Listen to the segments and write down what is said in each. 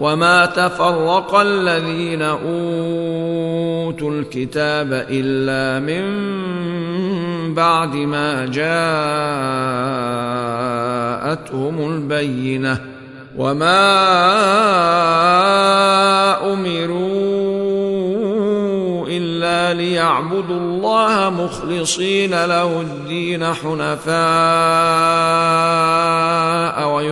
وما تفرق الذين اوتوا الكتاب الا من بعد ما جاءتهم البينه وما امروا الا ليعبدوا الله مخلصين له الدين حنفاء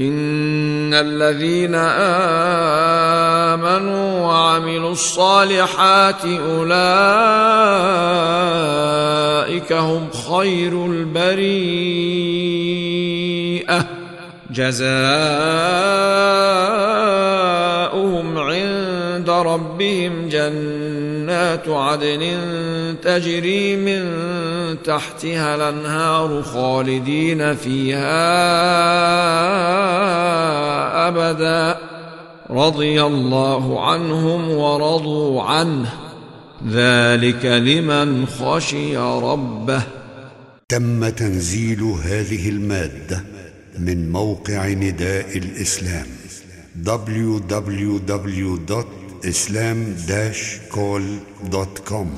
ان الذين امنوا وعملوا الصالحات اولئك هم خير البريئه جزاؤهم عند ربهم جنات عدن تجري من تحتها الانهار خالدين فيها ابدا رضي الله عنهم ورضوا عنه. ذلك لمن خشي ربه. تم تنزيل هذه المادة من موقع نداء الإسلام www.islam-call.com